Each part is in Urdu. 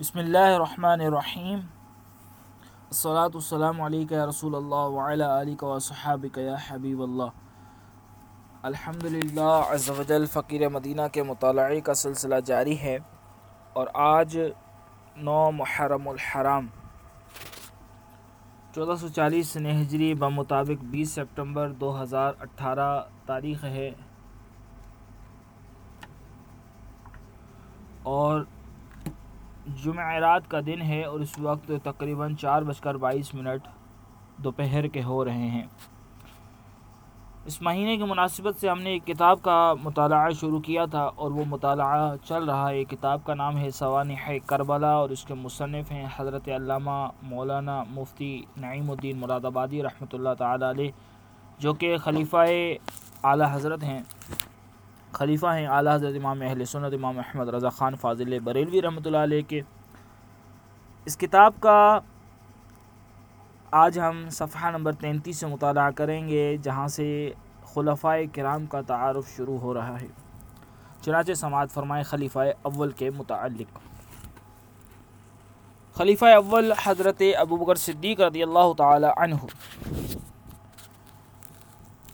بسم اللہ الرحمن الرحیم۔ الصلاة والسلام علیکہ یا رسول اللہ وعلی آلہ و صحابہ یا حبیب اللہ۔ الحمد للہ عز و جل فقیر مدینہ کے مطالعے کا سلسلہ جاری ہے اور آج نو محرم الحرام۔ چودہ سو چالیس ہجری بمطابق بیس سپٹمبر دو ہزار اٹھارہ تاریخ ہے۔ اور جمعرات کا دن ہے اور اس وقت تقریباً چار بج کر بائیس منٹ دوپہر کے ہو رہے ہیں۔ اس مہینے کی مناسبت سے ہم نے ایک کتاب کا مطالعہ شروع کیا تھا اور وہ مطالعہ چل رہا ہے۔ کتاب کا نام ہے سوانح کربلا اور اس کے مصنف ہیں حضرت علامہ مولانا مفتی نعیم الدین مراد آبادی رحمۃ اللہ تعالی علیہ، جو کہ خلیفہ اعلیٰ حضرت ہیں۔ خلیفہ ہیں اعلیٰ حضرت امام اہل سنت، امام احمد رضا خان، فاضل بریلوی رحمۃ اللہ علیہ کے۔ اس کتاب کا آج ہم صفحہ نمبر تینتیس سے مطالعہ کریں گے، جہاں سے خلفۂ کرام کا تعارف شروع ہو رہا ہے۔ چنانچہ سماعت فرمائے خلیفہ اول کے متعلق۔ خلیفہ اول حضرت ابوبکر صدیق رضی اللہ تعالی عنہ۔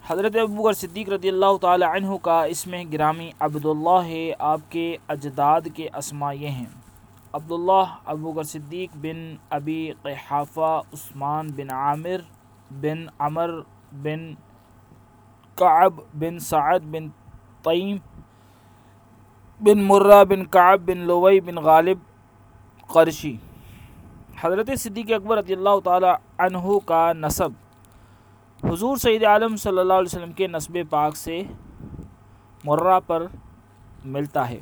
حضرت ابوبکر صدیق رضی اللہ تعالی عنہ کا اس میں گرامی عبداللہ ہے آپ کے اجداد کے اسما یہ ہیں۔ عبداللہ ابوبکر صدیق بن ابی قحافہ عثمان بن عامر بن عمر بن کعب بن سعد بن طیم بن مرہ بن کعب بن لوئی بن غالب قرشی حضرت صدیق اکبر رضی اللہ تعالی عنہ کا نصب حضور سعید عالم صلی اللہ علیہ وسلم کے نصب پاک سے مرہ پر ملتا ہے۔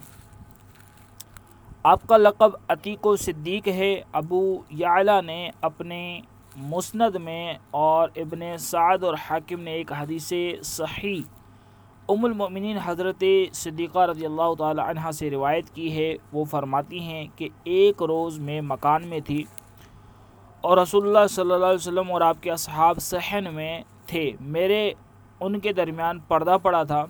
آپ کا لقب عتیق و صدیق ہے۔ ابو یعلا نے اپنے مسند میں اور ابن سعد اور حاکم نے ایک حدیث صحیح ام المؤمنین حضرت صدیقہ رضی اللہ تعالی عنہ سے روایت کی ہے۔ وہ فرماتی ہیں کہ ایک روز میں مکان میں تھی اور رسول اللہ صلی اللہ علیہ وسلم اور آپ کے اصحاب صحن میں تھے۔ میرے ان کے درمیان پردہ پڑا تھا۔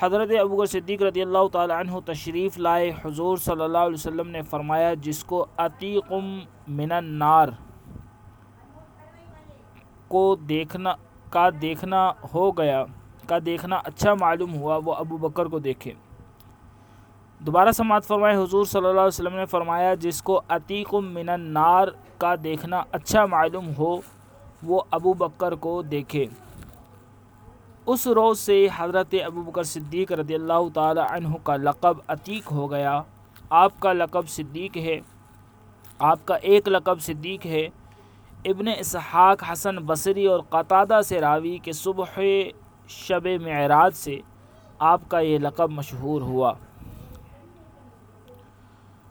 حضرت ابو صدیق رضی اللہ تعالی عنہ تشریف لائے۔ حضور صلی اللہ علیہ وسلم نے فرمایا، جس کو عتیقم من النار کو دیکھنا، کا دیکھنا ہو گیا، کا دیکھنا اچھا معلوم ہوا، وہ ابو بکر کو دیکھے۔ دوبارہ سماعت فرمائے۔ حضور صلی اللہ علیہ وسلم نے فرمایا، جس کو عتیق من النار کا دیکھنا اچھا معلوم ہو وہ ابو بکر کو دیکھے۔ اس روز سے حضرت ابو بکر صدیق رضی اللہ تعالی عنہ کا لقب عتیق ہو گیا۔ آپ کا لقب صدیق ہے۔ آپ کا ایک لقب صدیق ہے۔ ابن اسحاق حسن بصری اور قطادہ سے راوی کے صبح شب معراج سے آپ کا یہ لقب مشہور ہوا۔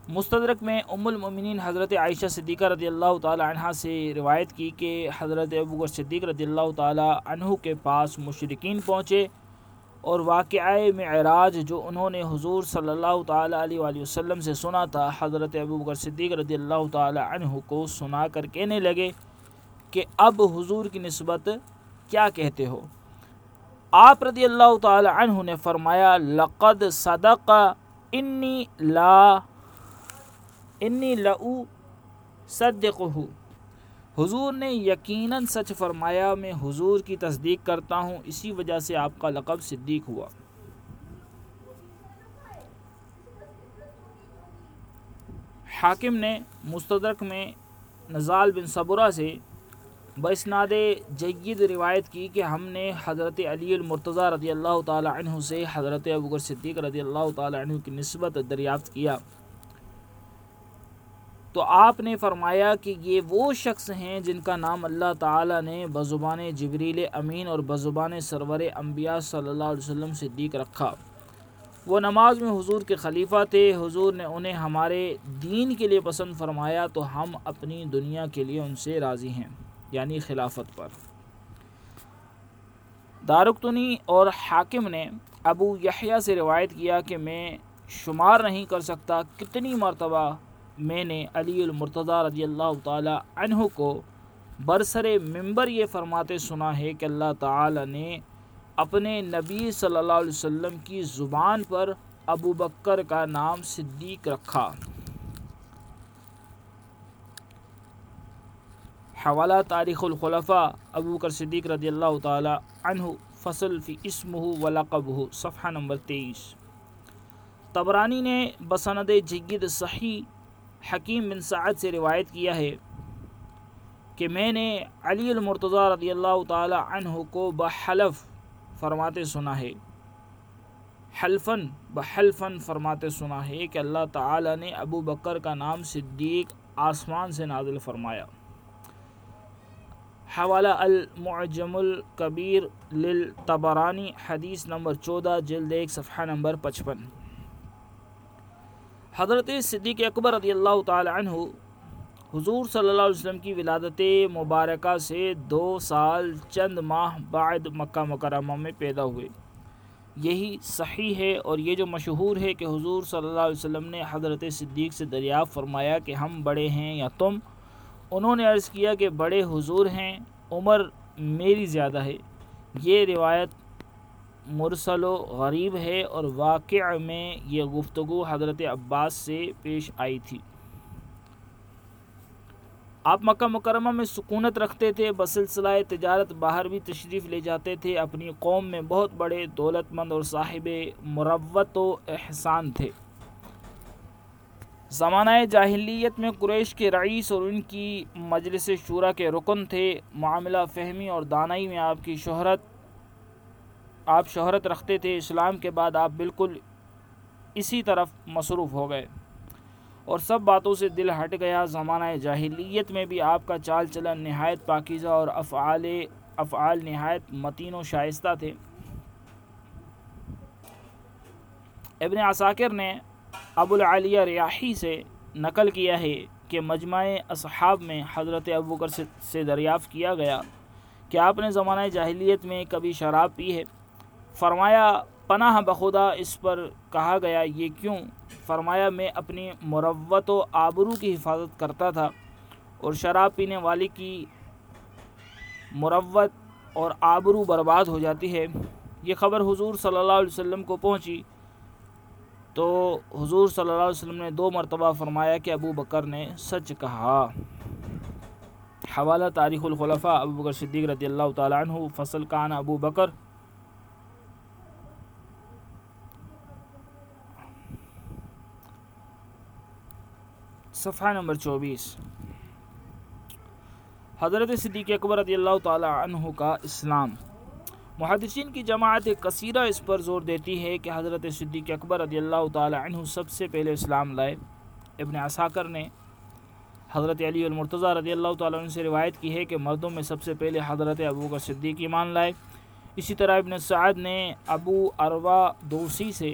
مستدرک میں ام المؤمنین حضرت عائشہ صدیقہ رضی اللہ تعالی عنہ سے روایت کی کہ حضرت ابوگر صدیق رضی اللہ تعالی عنہ کے پاس مشرقین پہنچے اور واقعہ معراج جو انہوں نے حضور صلی اللہ تعالی علیہ وآلہ وسلم سے سنا تھا، حضرت ابوبکر صدیق رضی اللہ تعالی عنہ کو سنا کر کہنے لگے کہ اب حضور کی نسبت کیا کہتے ہو؟ آپ رضی اللہ تعالی عنہ نے فرمایا، لقد صدق انی لا انی لعو صدقہ حضور نے یقیناً سچ فرمایا، میں حضور کی تصدیق کرتا ہوں، اسی وجہ سے آپ کا لقب صدیق ہوا۔ حاکم نے مستدرک میں نزال بن صبرہ سے بسناد جید روایت کی کہ ہم نے حضرت علی المرتضی رضی اللہ تعالی عنہ سے حضرت ابوگر صدیق رضی اللہ تعالی عنہ کی نسبت دریافت کیا۔ تو آپ نے فرمایا کہ یہ وہ شخص ہیں جن کا نام اللہ تعالیٰ نے بزبان جبریل امین اور بزبان سرور انبیاء صلی اللہ علیہ وسلم سے دیکھ رکھا۔ وہ نماز میں حضور کے خلیفہ تھے۔ حضور نے انہیں ہمارے دین کے لیے پسند فرمایا تو ہم اپنی دنیا کے لیے ان سے راضی ہیں یعنی خلافت پر۔ دارکتنی اور حاکم نے ابو یحییٰ سے روایت کیا کہ میں شمار نہیں کر سکتا، کتنی مرتبہ میں نے علی المرتضیٰ رضی اللہ تعالی عنہ کو برسر ممبر یہ فرماتے سنا ہے کہ اللہ تعالی نے اپنے نبی صلی اللہ علیہ وسلم کی زبان پر ابو بکر کا نام صدیق رکھا۔ حوالہ تاریخ الخلفہ ابو بکر صدیق رضی اللہ تعالی عنہ، فصل فی اسمہ ولقبہ صفحہ نمبر تیئیس۔ تبرانی نے بسند جگد صحیح حکیم بن سعد سے روایت کیا ہے کہ میں نے علی المرتضی رضی اللہ تعالی عنہ کو بحلف فرماتے سنا ہے۔ حلفن بحلفن فرماتے سنا ہے کہ اللہ تعالی نے ابو بکر کا نام صدیق آسمان سے نازل فرمایا۔ حوالہ المعجم الکبیر للطبرانی، حدیث نمبر چودہ، جلد ایک، صفحہ نمبر پچپن۔ حضرت صدیق اکبر رضی اللہ تعالی عنہ حضور صلی اللہ علیہ وسلم کی ولادت مبارکہ سے دو سال چند ماہ بعد مکہ مکرمہ میں پیدا ہوئے۔ یہی صحیح ہے اور یہ جو مشہور ہے کہ حضور صلی اللہ علیہ وسلم نے حضرت صدیق سے دریافت فرمایا کہ ہم بڑے ہیں یا تم، انہوں نے عرض کیا کہ بڑے حضور ہیں، عمر میری زیادہ ہے۔ یہ روایت مرسل و غریب ہے اور واقع میں یہ گفتگو حضرت عباس سے پیش آئی تھی۔ آپ مکہ مکرمہ میں سکونت رکھتے تھے، بسلسلہ تجارت باہر بھی تشریف لے جاتے تھے، اپنی قوم میں بہت بڑے دولت مند اور صاحب مروت و احسان تھے۔ زمانہ جاہلیت میں قریش کے رئیس اور ان کی مجلس شورا کے رکن تھے، معاملہ فہمی اور دانائی میں آپ کی شہرت آپ شہرت رکھتے تھے، اسلام کے بعد آپ بالکل اسی طرف مصروف ہو گئے۔ اور سب باتوں سے دل ہٹ گیا۔ زمانہ جاہلیت میں بھی آپ کا چال چلن نہایت پاکیزہ اور افعال افعال نہایت متین و شائستہ تھے۔ ابن عساکر نے ابو العالیہ ریاحی سے نقل کیا ہے کہ مجمع اصحاب میں حضرت ابوکر سے دریافت کیا گیا کہ آپ نے زمانہ جاہلیت میں کبھی شراب پی ہے۔ فرمایا، پناہ بخدا، اس پر کہا گیا، یہ کیوں؟ فرمایا، میں اپنی مروت و آبرو کی حفاظت کرتا تھا اور شراب پینے والی کی مروت اور آبرو برباد ہو جاتی ہے۔ یہ خبر حضور صلی اللہ علیہ وسلم کو پہنچی۔ تو حضور صلی اللہ علیہ وسلم نے دو مرتبہ فرمایا کہ ابو بکر نے سچ کہا۔ حوالہ تاریخ الخلفاء، ابو بکر صدیق رضی اللہ تعالیٰ عنہ، فصل کان ابو بکر صفحہ نمبر چوبیس۔ حضرت صدیق اکبر رضی اللہ تعالیٰ عنہ کا اسلام۔ محدثین کی جماعت کثیرہ اس پر زور دیتی ہے کہ حضرت صدیق اکبر رضی اللہ تعالی عنہ سب سے پہلے اسلام لائے۔ ابن عساکر نے حضرت علی المرتضیٰ رضی اللہ تعالیٰ عنہ سے روایت کی ہے کہ مردوں میں سب سے پہلے حضرت ابو کا صدیق ایمان لائے۔ اسی طرح ابن سعد نے ابو اروا دوسی سے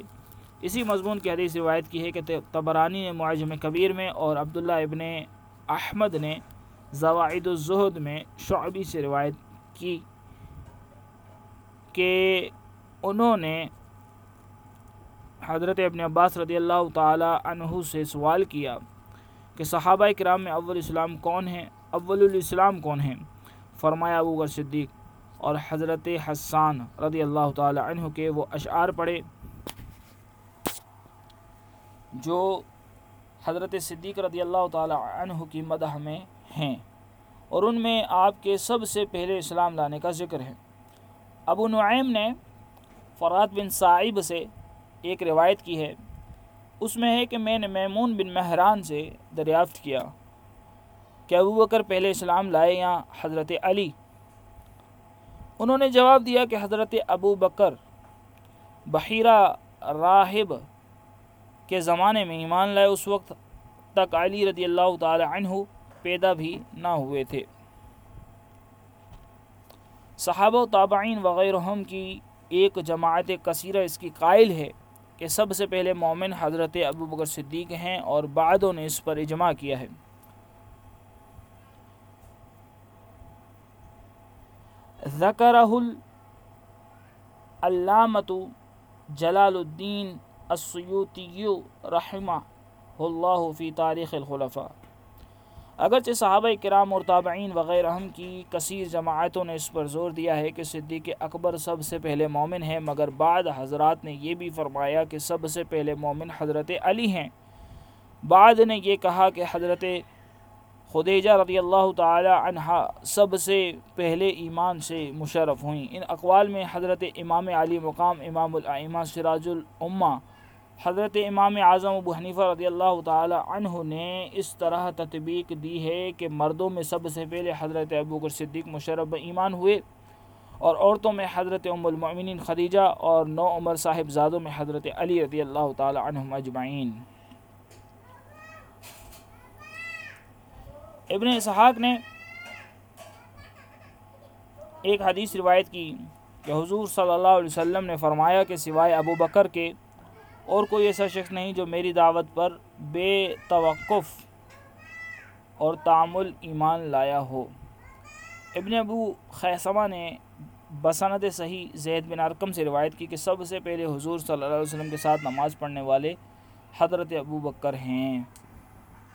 اسی مضمون کی حدیث روایت کی ہے کہ تبرانی نے معجم کبیر میں اور عبداللہ ابن احمد نے زوائد الزہد میں شعبی سے روایت کی کہ انہوں نے حضرت ابن عباس رضی اللہ تعالی عنہ سے سوال کیا کہ صحابہ کرام میں اول اسلام کون ہیں؟ اول الاسلام کون ہیں؟ فرمایا ابو صدیق اور حضرت حسان رضی اللہ تعالی عنہ کے وہ اشعار پڑھے۔ جو حضرت صدیق رضی اللہ تعالی عنہ کی مدح میں ہیں اور ان میں آپ کے سب سے پہلے اسلام لانے کا ذکر ہے۔ ابو نعیم نے فرات بن صائب سے ایک روایت کی ہے۔ اس میں ہے کہ میں نے میمون بن مہران سے دریافت کیا کہ ابو بکر پہلے اسلام لائے یا حضرت علی۔ انہوں نے جواب دیا کہ حضرت ابو بکر بحیرہ راہب کے زمانے میں ایمان لائے اس وقت تک علی رضی اللہ تعالی عنہ پیدا بھی نہ ہوئے تھے۔ صحابہ و تابعین وغیرہ کی ایک جماعت کثیرہ اس کی قائل ہے کہ سب سے پہلے مومن حضرت ابو بکر صدیق ہیں اور بعدوں نے اس پر اجماع کیا ہے۔ ذکرہ العلامت جلال الدین السیوطی رحمہ اللہ فی تاریخ الخلفاء۔ اگرچہ صحابہ کرام اور تابعین وغیرہ ہم کی کثیر جماعتوں نے اس پر زور دیا ہے کہ صدیق اکبر سب سے پہلے مومن ہیں، مگر بعد حضرات نے یہ بھی فرمایا کہ سب سے پہلے مومن حضرت علی ہیں۔ بعد نے یہ کہا کہ حضرت خدیجہ رضی اللہ تعالی عنہ سب سے پہلے ایمان سے مشرف ہوئیں۔ ان اقوال میں حضرت امام علی مقام، امام الائمہ، سراج الامہ حضرت امام اعظم ابو حنیفہ رضی اللہ تعالی عنہ نے اس طرح تطبیق دی ہے کہ مردوں میں سب سے پہلے حضرت ابو بکر صدیق مشرف ایمان ہوئے اور عورتوں میں حضرت ام المؤمنین خدیجہ اور نو عمر صاحب زادوں میں حضرت علی رضی اللہ تعالی عنہم اجمعین۔ ابن اسحاق نے ایک حدیث روایت کی کہ حضور صلی اللہ علیہ وسلم نے فرمایا کہ سوائے ابو بکر کے اور کوئی ایسا شخص نہیں جو میری دعوت پر بے توقف اور تعمل ایمان لایا ہو۔ ابن ابو خیسمہ نے بسنت صحیح زید بن ارکم سے روایت کی کہ سب سے پہلے حضور صلی اللہ علیہ وسلم کے ساتھ نماز پڑھنے والے حضرت ابو بکر ہیں۔